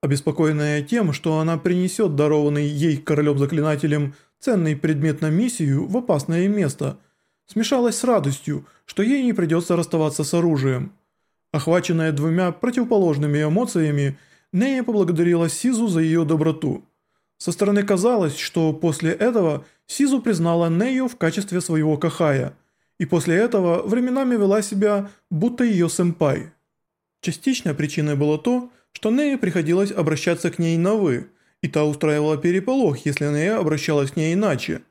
Обеспокоенная тем, что она принесет дарованный ей королем-заклинателем ценный предмет на миссию в опасное место, смешалась с радостью, что ей не придется расставаться с оружием. Охваченная двумя противоположными эмоциями, Нея поблагодарила Сизу за ее доброту. Со стороны казалось, что после этого Сизу признала Нею в качестве своего кахая, и после этого временами вела себя, будто ее сэмпай. Частичной причиной было то, что Нея приходилось обращаться к ней на «вы», и та устраивала переполох, если Нея обращалась к ней иначе.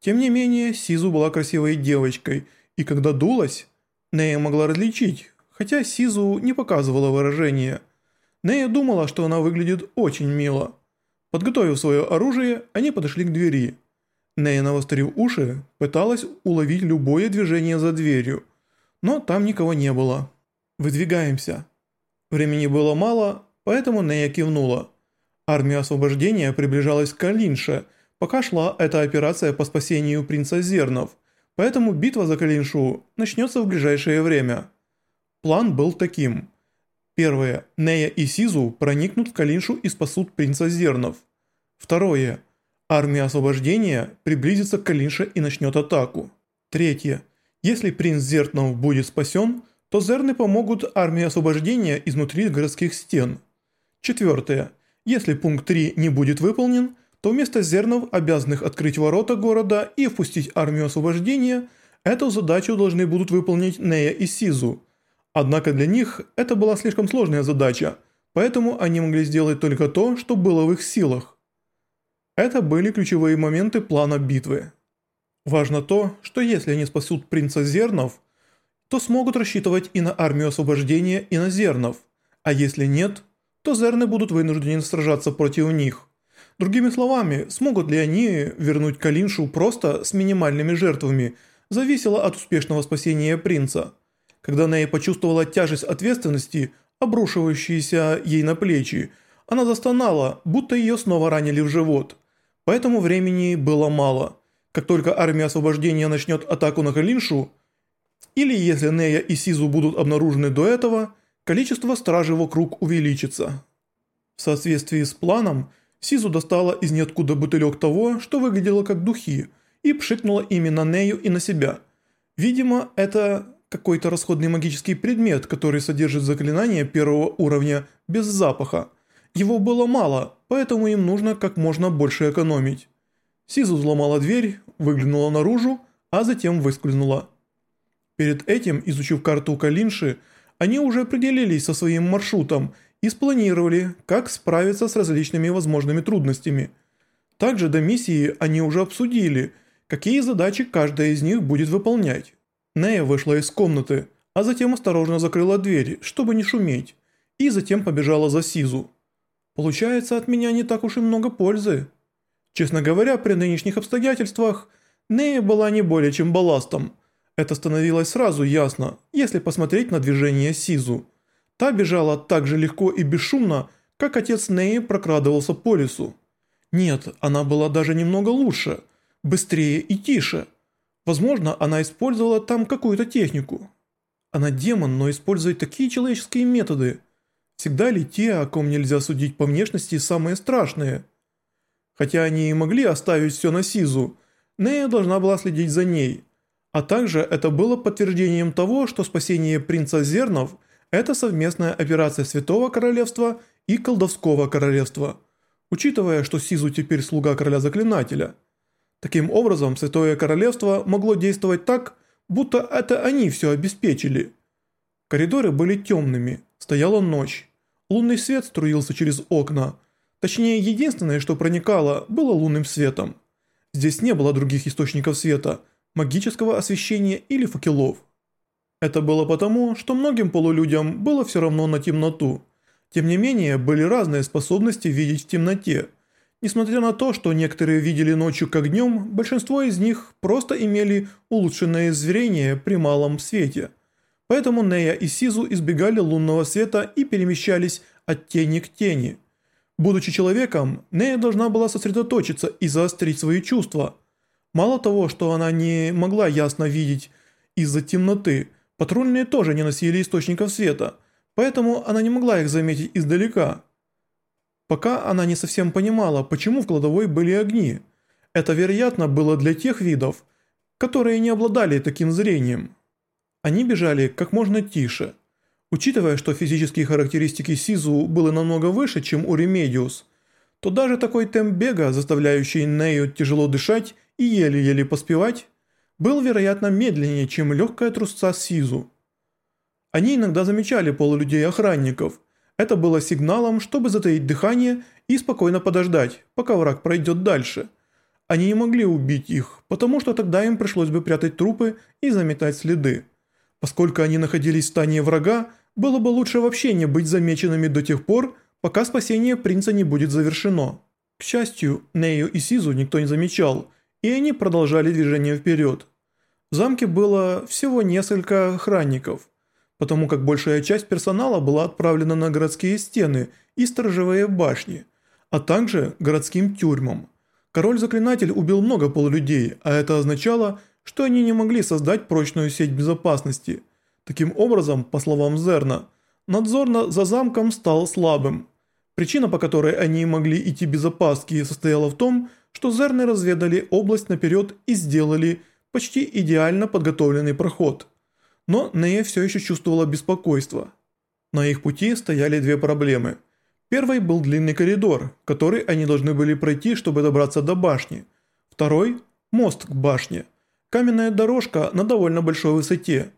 Тем не менее, Сизу была красивой девочкой, и когда дулась, Нея могла различить, хотя Сизу не показывала выражения. Нея думала, что она выглядит очень мило. Подготовив свое оружие, они подошли к двери. Нея, навострив уши, пыталась уловить любое движение за дверью, но там никого не было. «Выдвигаемся». Времени было мало, поэтому Нея кивнула. Армия освобождения приближалась к Калинше, пока шла эта операция по спасению принца Зернов, поэтому битва за Калиншу начнется в ближайшее время. План был таким. Первое. Нея и Сизу проникнут в Калиншу и спасут принца Зернов. Второе. Армия освобождения приблизится к Калинше и начнет атаку. Третье. Если принц Зернов будет спасен, то Зерны помогут армии освобождения изнутри городских стен. Четвертое. Если пункт 3 не будет выполнен, то вместо Зернов, обязанных открыть ворота города и впустить армию освобождения, эту задачу должны будут выполнить Нея и Сизу. Однако для них это была слишком сложная задача, поэтому они могли сделать только то, что было в их силах. Это были ключевые моменты плана битвы. Важно то, что если они спасут принца Зернов – то смогут рассчитывать и на армию освобождения, и на зернов, а если нет, то зерны будут вынуждены сражаться против них. Другими словами, смогут ли они вернуть Калиншу просто с минимальными жертвами, зависело от успешного спасения принца. Когда Нея почувствовала тяжесть ответственности, обрушивающейся ей на плечи, она застонала, будто ее снова ранили в живот. Поэтому времени было мало. Как только армия освобождения начнет атаку на Калиншу – или если Нея и Сизу будут обнаружены до этого, количество стражей вокруг увеличится. В соответствии с планом, Сизу достала из ниоткуда бутылек того, что выглядело как духи, и пшикнула ими на Нею и на себя. Видимо, это какой-то расходный магический предмет, который содержит заклинание первого уровня без запаха. Его было мало, поэтому им нужно как можно больше экономить. Сизу взломала дверь, выглянула наружу, а затем выскользнула. Перед этим, изучив карту Калинши, они уже определились со своим маршрутом и спланировали, как справиться с различными возможными трудностями. Также до миссии они уже обсудили, какие задачи каждая из них будет выполнять. Нея вышла из комнаты, а затем осторожно закрыла дверь, чтобы не шуметь, и затем побежала за Сизу. Получается, от меня не так уж и много пользы. Честно говоря, при нынешних обстоятельствах Нея была не более чем балластом – это становилось сразу ясно, если посмотреть на движение Сизу. Та бежала так же легко и бесшумно, как отец Неи прокрадывался по лесу. Нет, она была даже немного лучше, быстрее и тише. Возможно, она использовала там какую-то технику. Она демон, но использует такие человеческие методы. Всегда ли те, о ком нельзя судить по внешности, самые страшные? Хотя они и могли оставить все на Сизу, Нея должна была следить за ней – а также это было подтверждением того, что спасение принца Зернов – это совместная операция Святого Королевства и Колдовского Королевства, учитывая, что Сизу теперь слуга короля заклинателя. Таким образом, Святое Королевство могло действовать так, будто это они все обеспечили. Коридоры были темными, стояла ночь. Лунный свет струился через окна. Точнее, единственное, что проникало, было лунным светом. Здесь не было других источников света – магического освещения или факелов. Это было потому, что многим полулюдям было все равно на темноту. Тем не менее, были разные способности видеть в темноте. Несмотря на то, что некоторые видели ночью как днем, большинство из них просто имели улучшенное зрение при малом свете. Поэтому Нея и Сизу избегали лунного света и перемещались от тени к тени. Будучи человеком, Нея должна была сосредоточиться и заострить свои чувства – Мало того, что она не могла ясно видеть из-за темноты, патрульные тоже не носили источников света, поэтому она не могла их заметить издалека. Пока она не совсем понимала, почему в кладовой были огни. Это, вероятно, было для тех видов, которые не обладали таким зрением. Они бежали как можно тише. Учитывая, что физические характеристики Сизу были намного выше, чем у Ремедиус, то даже такой темп бега, заставляющий Нею тяжело дышать и еле-еле поспевать, был, вероятно, медленнее, чем легкая трусца Сизу. Они иногда замечали полулюдей-охранников. Это было сигналом, чтобы затаить дыхание и спокойно подождать, пока враг пройдет дальше. Они не могли убить их, потому что тогда им пришлось бы прятать трупы и заметать следы. Поскольку они находились в стане врага, было бы лучше вообще не быть замеченными до тех пор, пока спасение принца не будет завершено. К счастью, Нею и Сизу никто не замечал, и они продолжали движение вперед. В замке было всего несколько охранников, потому как большая часть персонала была отправлена на городские стены и сторожевые башни, а также городским тюрьмам. Король-заклинатель убил много полулюдей, а это означало, что они не могли создать прочную сеть безопасности. Таким образом, по словам Зерна, надзор за замком стал слабым. Причина, по которой они могли идти без опаски, состояла в том, что Зерны разведали область наперед и сделали почти идеально подготовленный проход. Но Нея все еще чувствовала беспокойство. На их пути стояли две проблемы. Первый был длинный коридор, который они должны были пройти, чтобы добраться до башни. Второй – мост к башне. Каменная дорожка на довольно большой высоте.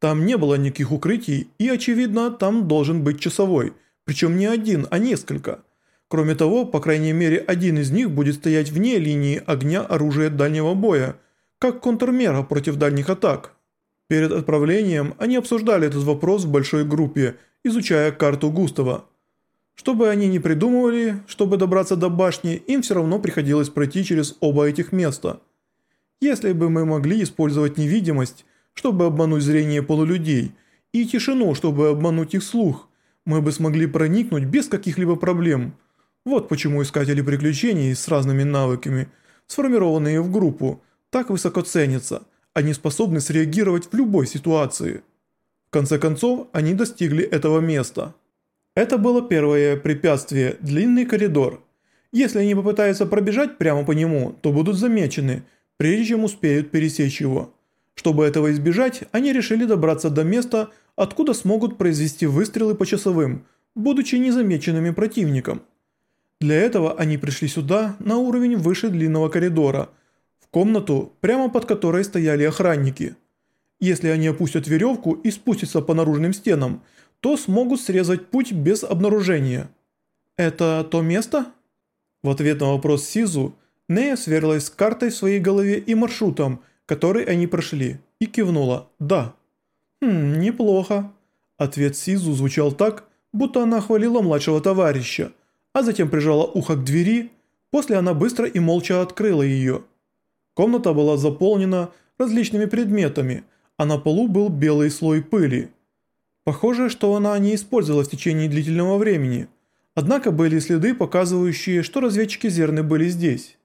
Там не было никаких укрытий и, очевидно, там должен быть часовой – причем не один, а несколько. Кроме того, по крайней мере, один из них будет стоять вне линии огня оружия дальнего боя, как контрмера против дальних атак. Перед отправлением они обсуждали этот вопрос в большой группе, изучая карту Густава. Что бы они ни придумывали, чтобы добраться до башни, им все равно приходилось пройти через оба этих места. Если бы мы могли использовать невидимость, чтобы обмануть зрение полулюдей, и тишину, чтобы обмануть их слух – мы бы смогли проникнуть без каких-либо проблем. Вот почему искатели приключений с разными навыками, сформированные в группу, так высоко ценятся, они способны среагировать в любой ситуации. В конце концов, они достигли этого места. Это было первое препятствие – длинный коридор. Если они попытаются пробежать прямо по нему, то будут замечены, прежде чем успеют пересечь его. Чтобы этого избежать, они решили добраться до места – откуда смогут произвести выстрелы по часовым, будучи незамеченными противником. Для этого они пришли сюда на уровень выше длинного коридора, в комнату, прямо под которой стояли охранники. Если они опустят веревку и спустятся по наружным стенам, то смогут срезать путь без обнаружения. «Это то место?» В ответ на вопрос Сизу, Нея сверилась с картой в своей голове и маршрутом, который они прошли, и кивнула «да». «Хм, неплохо». Ответ Сизу звучал так, будто она хвалила младшего товарища, а затем прижала ухо к двери, после она быстро и молча открыла ее. Комната была заполнена различными предметами, а на полу был белый слой пыли. Похоже, что она не использовала в течение длительного времени, однако были следы, показывающие, что разведчики Зерны были здесь.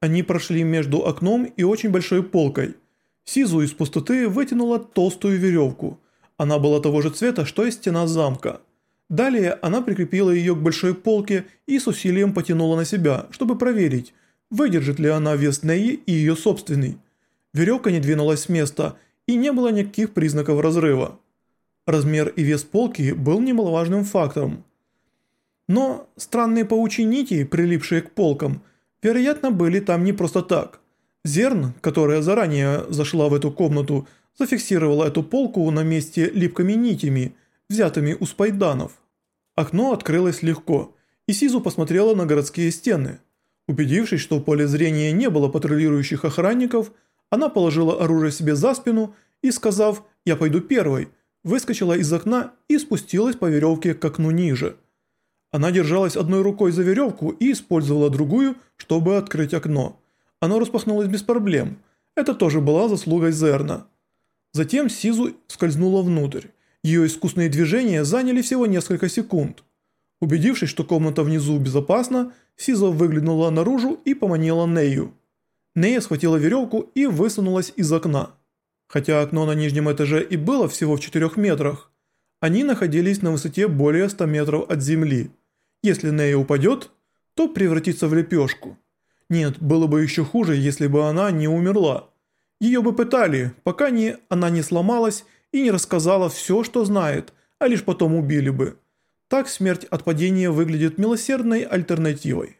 Они прошли между окном и очень большой полкой – Сизу из пустоты вытянула толстую веревку. Она была того же цвета, что и стена замка. Далее она прикрепила ее к большой полке и с усилием потянула на себя, чтобы проверить, выдержит ли она вес Неи и ее собственный. Веревка не двинулась с места и не было никаких признаков разрыва. Размер и вес полки был немаловажным фактором. Но странные паучьи нити, прилипшие к полкам, вероятно были там не просто так. Зерн, которая заранее зашла в эту комнату, зафиксировала эту полку на месте липкими нитями, взятыми у спайданов. Окно открылось легко, и Сизу посмотрела на городские стены. Убедившись, что в поле зрения не было патрулирующих охранников, она положила оружие себе за спину и, сказав «я пойду первой», выскочила из окна и спустилась по веревке к окну ниже. Она держалась одной рукой за веревку и использовала другую, чтобы открыть окно. Оно распахнулось без проблем. Это тоже была заслугой Зерна. Затем Сизу скользнула внутрь. Ее искусные движения заняли всего несколько секунд. Убедившись, что комната внизу безопасна, Сиза выглянула наружу и поманила Нею. Нея схватила веревку и высунулась из окна. Хотя окно на нижнем этаже и было всего в 4 метрах, они находились на высоте более 100 метров от земли. Если Нея упадет, то превратится в лепешку. Нет, было бы еще хуже, если бы она не умерла. Ее бы пытали, пока не, она не сломалась и не рассказала все, что знает, а лишь потом убили бы. Так смерть от падения выглядит милосердной альтернативой.